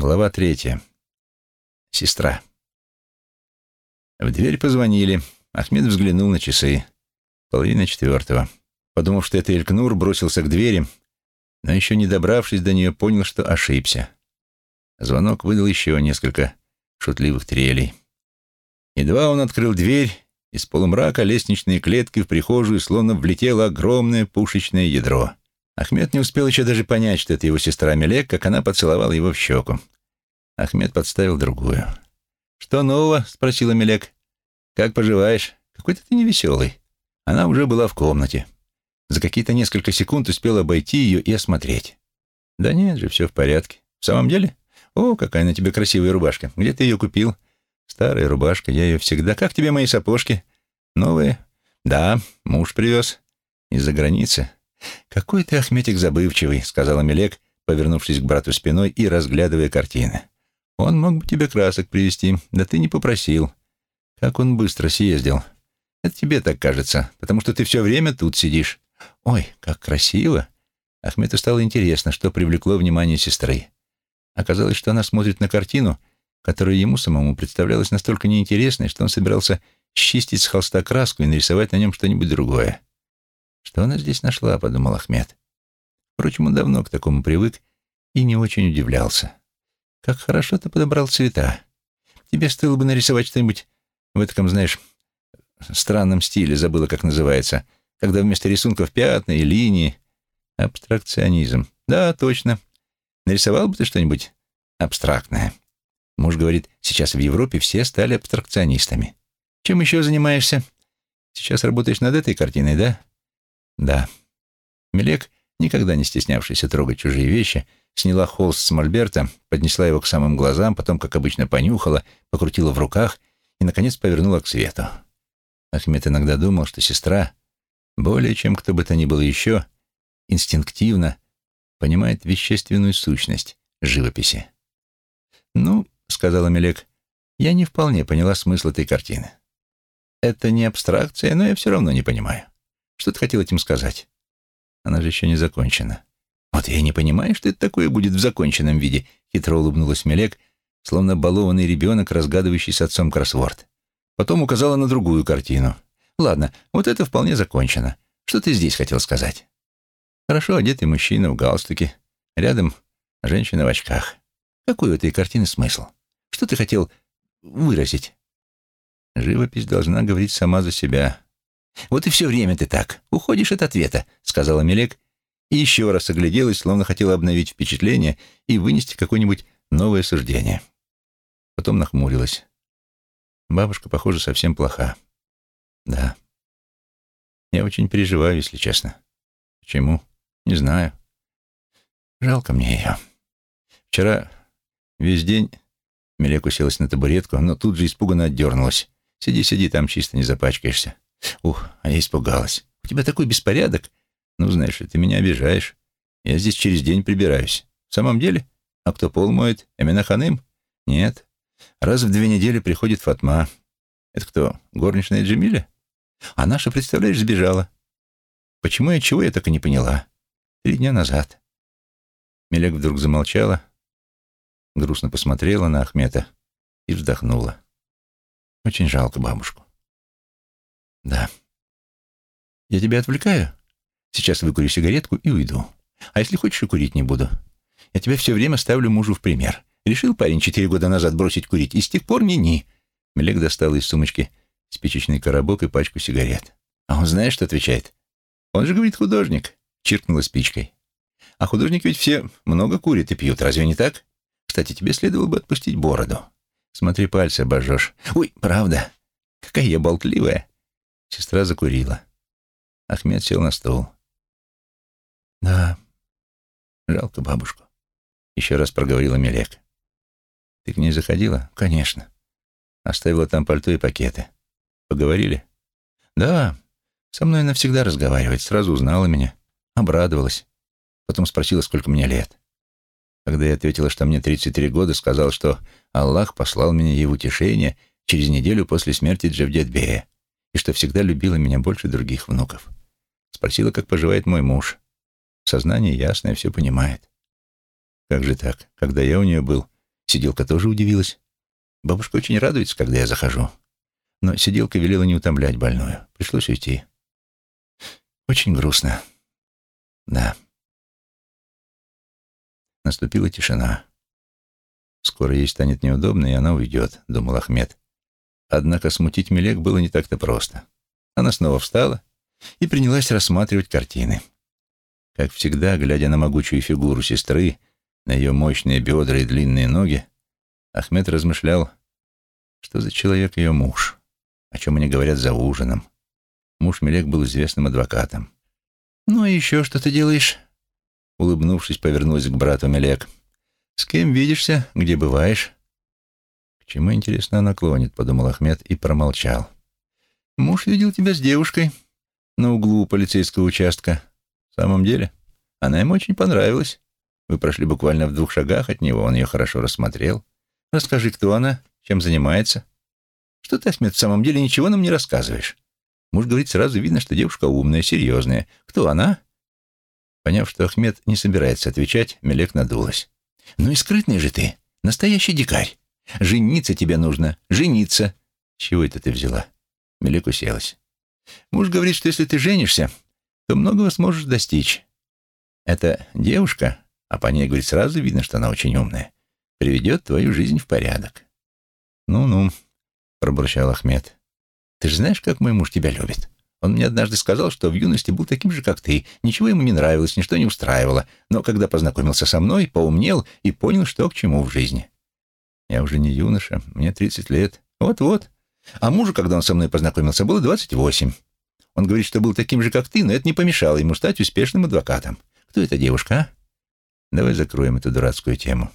Глава третья. Сестра. В дверь позвонили. Ахмед взглянул на часы. Половина четвертого. Подумав, что это Элькнур, бросился к двери, но еще не добравшись до нее, понял, что ошибся. Звонок выдал еще несколько шутливых трелей. Едва он открыл дверь, из полумрака лестничной клетки в прихожую словно влетело огромное пушечное ядро. Ахмед не успел еще даже понять, что это его сестра Мелек, как она поцеловала его в щеку. Ахмед подставил другую. «Что нового?» — спросила Мелек. «Как поживаешь? Какой-то ты невеселый». Она уже была в комнате. За какие-то несколько секунд успел обойти ее и осмотреть. «Да нет же, все в порядке. В самом деле? О, какая на тебе красивая рубашка. Где ты ее купил?» «Старая рубашка, я ее всегда. Как тебе мои сапожки? Новые?» «Да, муж привез. Из-за границы». «Какой ты, Ахметик, забывчивый», — сказала Мелек, повернувшись к брату спиной и разглядывая картины. «Он мог бы тебе красок привезти, да ты не попросил. Как он быстро съездил. Это тебе так кажется, потому что ты все время тут сидишь. Ой, как красиво!» Ахмету стало интересно, что привлекло внимание сестры. Оказалось, что она смотрит на картину, которая ему самому представлялась настолько неинтересной, что он собирался счистить с холста краску и нарисовать на нем что-нибудь другое. «Что она здесь нашла?» — подумал Ахмед. Впрочем, он давно к такому привык и не очень удивлялся. «Как хорошо ты подобрал цвета. Тебе стоило бы нарисовать что-нибудь в этом, знаешь, странном стиле, забыла, как называется, когда вместо рисунков пятна и линии. Абстракционизм. Да, точно. Нарисовал бы ты что-нибудь абстрактное. Муж говорит, сейчас в Европе все стали абстракционистами. Чем еще занимаешься? Сейчас работаешь над этой картиной, да? Да. Мелек, никогда не стеснявшийся трогать чужие вещи, сняла холст с мольберта, поднесла его к самым глазам, потом, как обычно, понюхала, покрутила в руках и, наконец, повернула к свету. Ахмед иногда думал, что сестра, более чем кто бы то ни было еще, инстинктивно понимает вещественную сущность живописи. «Ну, — сказала Мелек, — я не вполне поняла смысл этой картины. Это не абстракция, но я все равно не понимаю. Что ты хотел этим сказать? Она же еще не закончена. Вот я и не понимаю, что это такое будет в законченном виде, хитро улыбнулась Мелек, словно балованный ребенок, разгадывающий с отцом кроссворд. Потом указала на другую картину. Ладно, вот это вполне закончено. Что ты здесь хотел сказать? Хорошо одетый мужчина в галстуке. Рядом женщина в очках. Какой у этой картины смысл? Что ты хотел выразить? Живопись должна говорить сама за себя. «Вот и все время ты так. Уходишь от ответа», — сказала Мелек, и еще раз огляделась, словно хотела обновить впечатление и вынести какое-нибудь новое суждение. Потом нахмурилась. Бабушка, похоже, совсем плоха. Да. Я очень переживаю, если честно. Почему? Не знаю. Жалко мне ее. Вчера весь день Мелек уселась на табуретку, но тут же испуганно отдернулась. «Сиди, сиди, там чисто не запачкаешься». Ух, а я испугалась. У тебя такой беспорядок. Ну, знаешь, ты меня обижаешь. Я здесь через день прибираюсь. В самом деле? А кто пол моет? Эмина? Нет. Раз в две недели приходит Фатма. Это кто, горничная Джемиля? А наша, представляешь, сбежала. Почему и чего я так и не поняла? Три дня назад. Мелек вдруг замолчала, грустно посмотрела на Ахмета и вздохнула. Очень жалко бабушку. Да. Я тебя отвлекаю? Сейчас выкурю сигаретку и уйду. А если хочешь, и курить не буду. Я тебя все время ставлю мужу в пример. Решил парень четыре года назад бросить курить, и с тех пор ни-ни. Мелек достал из сумочки спичечный коробок и пачку сигарет. А он знаешь, что отвечает? Он же говорит художник. Чиркнула спичкой. А художники ведь все много курят и пьют, разве не так? Кстати, тебе следовало бы отпустить бороду. Смотри, пальцы обожжешь. Ой, правда. Какая я болтливая. Сестра закурила. Ахмед сел на стул. «Да, жалко бабушку», — еще раз проговорила Мелек. «Ты к ней заходила?» «Конечно. Оставила там пальто и пакеты. Поговорили?» «Да, со мной навсегда разговаривает. Сразу узнала меня. Обрадовалась. Потом спросила, сколько мне лет. Когда я ответила, что мне 33 года, сказал, что Аллах послал меня ей в утешение через неделю после смерти Джавдетбея и что всегда любила меня больше других внуков. Спросила, как поживает мой муж. Сознание ясное, все понимает. Как же так? Когда я у нее был, Сиделка тоже удивилась. Бабушка очень радуется, когда я захожу. Но сиделка велела не утомлять больную. Пришлось уйти. Очень грустно. Да. Наступила тишина. Скоро ей станет неудобно, и она уйдет, думал Ахмед. Однако смутить Мелек было не так-то просто. Она снова встала и принялась рассматривать картины. Как всегда, глядя на могучую фигуру сестры, на ее мощные бедра и длинные ноги, Ахмед размышлял, что за человек ее муж, о чем они говорят за ужином. Муж Мелек был известным адвокатом. «Ну и еще что ты делаешь?» Улыбнувшись, повернулась к брату Мелек. «С кем видишься? Где бываешь?» «К чему, интересно, она клонит?» — подумал Ахмед и промолчал. «Муж видел тебя с девушкой на углу полицейского участка. В самом деле, она ему очень понравилась. Вы прошли буквально в двух шагах от него, он ее хорошо рассмотрел. Расскажи, кто она, чем занимается?» «Что ты, Ахмед, в самом деле ничего нам не рассказываешь?» Муж говорит, сразу видно, что девушка умная, серьезная. «Кто она?» Поняв, что Ахмед не собирается отвечать, Мелек надулась. «Ну и скрытный же ты, настоящий дикарь. Жениться тебе нужно, жениться». «Чего это ты взяла?» Мелек уселась. «Муж говорит, что если ты женишься, то многого сможешь достичь. Эта девушка, а по ней, говорит, сразу видно, что она очень умная, приведет твою жизнь в порядок». «Ну-ну», — пробурчал Ахмед. «Ты же знаешь, как мой муж тебя любит?» Он мне однажды сказал, что в юности был таким же, как ты. Ничего ему не нравилось, ничто не устраивало. Но когда познакомился со мной, поумнел и понял, что к чему в жизни. Я уже не юноша, мне 30 лет. Вот-вот. А мужу, когда он со мной познакомился, было 28. Он говорит, что был таким же, как ты, но это не помешало ему стать успешным адвокатом. Кто эта девушка, а? Давай закроем эту дурацкую тему.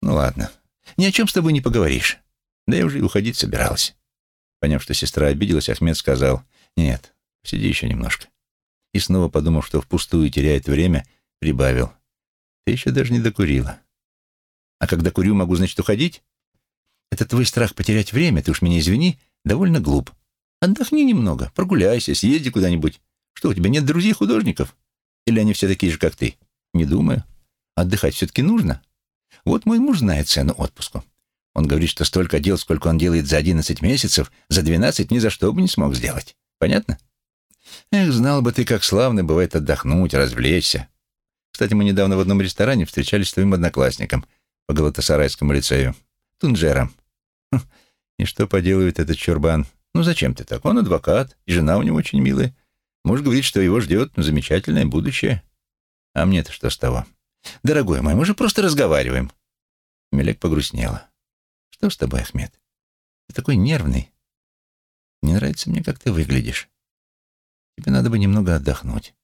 Ну ладно. Ни о чем с тобой не поговоришь. Да я уже и уходить собиралась. Поняв, что сестра обиделась, Ахмед сказал, «Нет, сиди еще немножко». И снова, подумав, что впустую теряет время, прибавил, «Ты еще даже не докурила». «А когда курю, могу, значит, уходить?» «Это твой страх потерять время, ты уж меня извини, довольно глуп. Отдохни немного, прогуляйся, съезди куда-нибудь. Что, у тебя нет друзей-художников? Или они все такие же, как ты?» «Не думаю. Отдыхать все-таки нужно. Вот мой муж знает цену отпуску. Он говорит, что столько дел, сколько он делает за 11 месяцев, за 12 ни за что бы не смог сделать. Понятно? Эх, знал бы ты, как славно бывает отдохнуть, развлечься. Кстати, мы недавно в одном ресторане встречались с твоим одноклассником по Галатасарайскому лицею. Тунджером. Хм, и что поделывает этот чурбан? Ну зачем ты так? Он адвокат, и жена у него очень милая. Муж говорит, что его ждет замечательное будущее. А мне-то что с того? Дорогой мой, мы же просто разговариваем. Мелек погрустнела. Что с тобой, Ахмед? Ты такой нервный. Не нравится мне, как ты выглядишь. Тебе надо бы немного отдохнуть.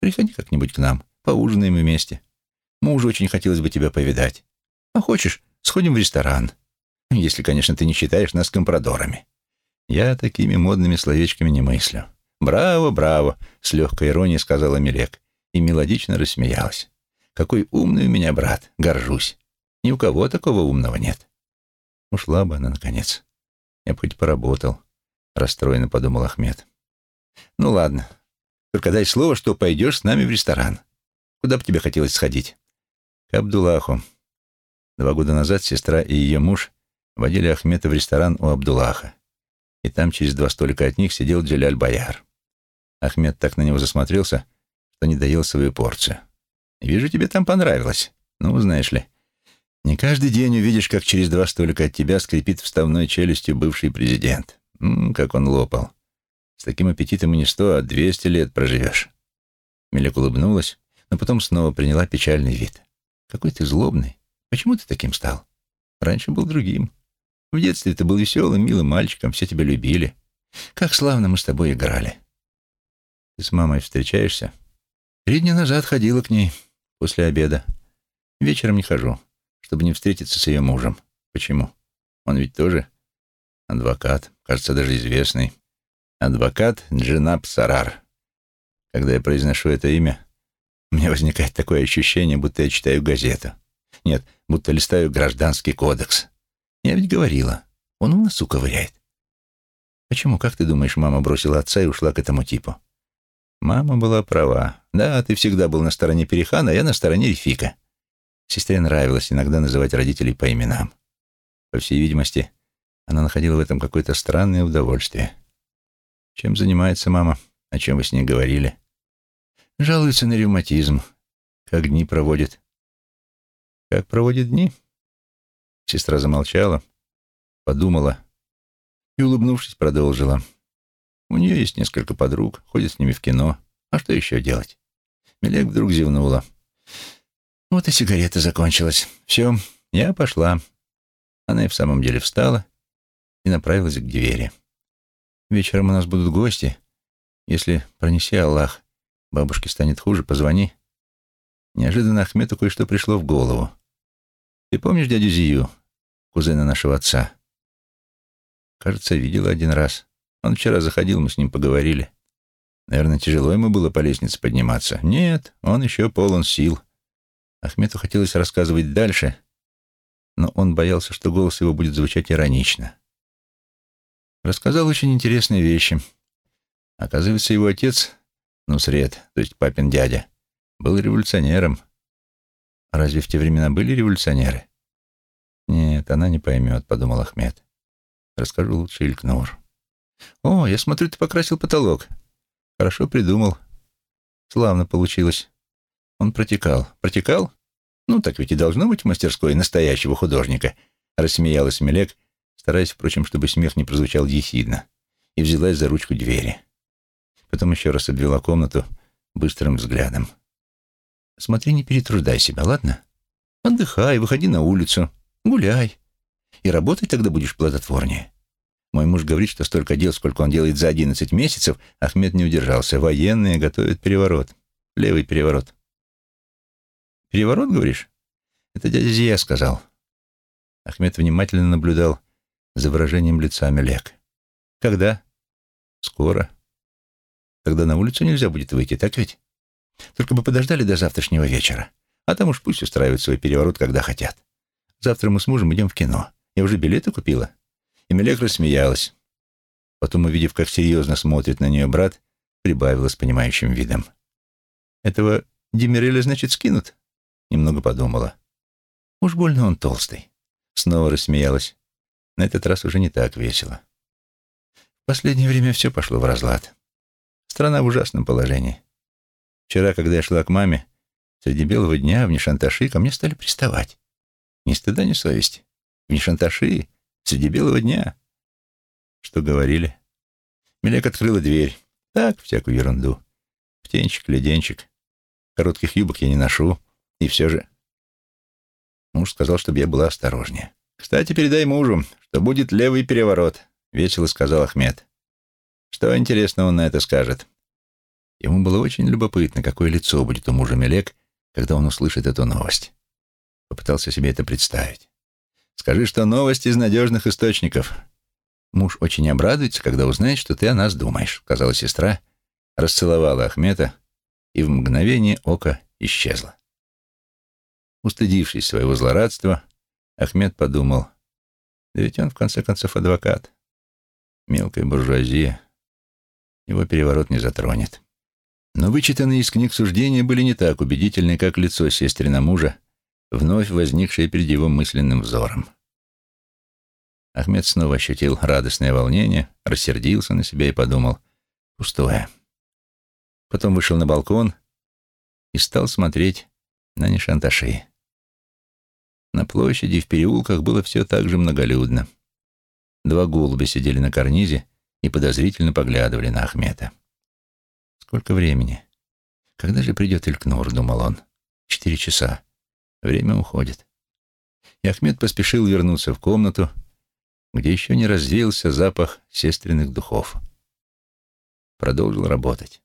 Приходи как-нибудь к нам, поужинаем вместе. Мужу очень хотелось бы тебя повидать. А хочешь, сходим в ресторан. Если, конечно, ты не считаешь нас компрадорами. Я такими модными словечками не мыслю. «Браво, браво!» — с легкой иронией сказала Милек и мелодично рассмеялась. «Какой умный у меня брат! Горжусь! Ни у кого такого умного нет!» Ушла бы она, наконец. Я бы хоть поработал, расстроенно подумал Ахмед. Ну ладно, только дай слово, что пойдешь с нами в ресторан. Куда бы тебе хотелось сходить? К Абдуллаху. Два года назад сестра и ее муж водили Ахмеда в ресторан у Абдуллаха. И там через два столика от них сидел Джаляль Бояр. Ахмед так на него засмотрелся, что не доел свою порцию. «Вижу, тебе там понравилось. Ну, знаешь ли, не каждый день увидишь, как через два столика от тебя скрипит вставной челюстью бывший президент. М как он лопал. С таким аппетитом и не сто, а двести лет проживешь. Мелек улыбнулась, но потом снова приняла печальный вид. Какой ты злобный. Почему ты таким стал? Раньше был другим. В детстве ты был веселым, милым мальчиком, все тебя любили. Как славно мы с тобой играли. Ты с мамой встречаешься? Три дня назад ходила к ней после обеда. Вечером не хожу чтобы не встретиться с ее мужем. Почему? Он ведь тоже адвокат, кажется, даже известный. Адвокат Джинаб Сарар. Когда я произношу это имя, у меня возникает такое ощущение, будто я читаю газету. Нет, будто листаю гражданский кодекс. Я ведь говорила, он в носу ковыряет. Почему, как ты думаешь, мама бросила отца и ушла к этому типу? Мама была права. Да, ты всегда был на стороне Перехана, а я на стороне Рефика. Сестре нравилось иногда называть родителей по именам. По всей видимости, она находила в этом какое-то странное удовольствие. Чем занимается мама? О чем вы с ней говорили? Жалуется на ревматизм. Как дни проводит? Как проводит дни? Сестра замолчала, подумала и, улыбнувшись, продолжила. У нее есть несколько подруг, ходит с ними в кино. А что еще делать? Мелек вдруг зевнула. Вот и сигарета закончилась. Все, я пошла. Она и в самом деле встала и направилась к двери. Вечером у нас будут гости. Если, пронеси Аллах, бабушке станет хуже, позвони. Неожиданно Ахмету кое-что пришло в голову. Ты помнишь дядю Зию, кузена нашего отца? Кажется, видела один раз. Он вчера заходил, мы с ним поговорили. Наверное, тяжело ему было по лестнице подниматься. Нет, он еще полон сил. Ахмету хотелось рассказывать дальше, но он боялся, что голос его будет звучать иронично. Рассказал очень интересные вещи. Оказывается, его отец, Нусред, то есть папин дядя, был революционером. Разве в те времена были революционеры? Нет, она не поймет, подумал Ахмед. Расскажу лучше Илькнур. О, я смотрю, ты покрасил потолок. Хорошо придумал. Славно получилось. Он протекал. Протекал? Ну, так ведь и должно быть в мастерской настоящего художника, рассмеялась Мелек, стараясь, впрочем, чтобы смех не прозвучал ехидно, и взялась за ручку двери. Потом еще раз обвела комнату быстрым взглядом. «Смотри, не перетруждай себя, ладно? Отдыхай, выходи на улицу, гуляй. И работать тогда будешь плодотворнее. Мой муж говорит, что столько дел, сколько он делает за одиннадцать месяцев, Ахмед не удержался. Военные готовят переворот. Левый переворот. Переворот, говоришь? Это дядя Зия сказал. Ахмед внимательно наблюдал за выражением лица Мелек. Когда? Скоро. Тогда на улицу нельзя будет выйти, так ведь? Только бы подождали до завтрашнего вечера. А там уж пусть устраивают свой переворот, когда хотят. Завтра мы с мужем идем в кино. Я уже билеты купила. И Мелек рассмеялась. Потом, увидев, как серьезно смотрит на нее брат, прибавила с понимающим видом. «Этого Демиреля, значит, скинут?» Немного подумала. «Уж больно он толстый». Снова рассмеялась. На этот раз уже не так весело. В последнее время все пошло в разлад. Страна в ужасном положении. Вчера, когда я шла к маме, среди белого дня в Нишанташи ко мне стали приставать. Ни стыда, ни совести. В Нишанташи, среди белого дня. Что говорили? Мелек открыла дверь. Так, всякую ерунду. Птенчик, леденчик. Коротких юбок я не ношу. И все же... Муж сказал, чтобы я была осторожнее. «Кстати, передай мужу, что будет левый переворот», — весело сказал Ахмед. «Что, интересно, он на это скажет?» Ему было очень любопытно, какое лицо будет у мужа Мелек, когда он услышит эту новость. Попытался себе это представить. «Скажи, что новость из надежных источников». «Муж очень обрадуется, когда узнает, что ты о нас думаешь», — сказала сестра, расцеловала Ахмета и в мгновение ока исчезла. Устыдившись своего злорадства, Ахмед подумал, да ведь он, в конце концов, адвокат. Мелкая буржуазия. Его переворот не затронет. Но вычитанные из книг суждения были не так убедительны, как лицо сестрина мужа, вновь возникшее перед его мысленным взором. Ахмед снова ощутил радостное волнение, рассердился на себя и подумал «пустое». Потом вышел на балкон и стал смотреть на Нишанташи. На площади в переулках было все так же многолюдно. Два голубя сидели на карнизе и подозрительно поглядывали на Ахмета. «Сколько времени? Когда же придет Илькнур?» — думал он. «Четыре часа. Время уходит». И Ахмед поспешил вернуться в комнату, где еще не развеялся запах сестренных духов. Продолжил работать.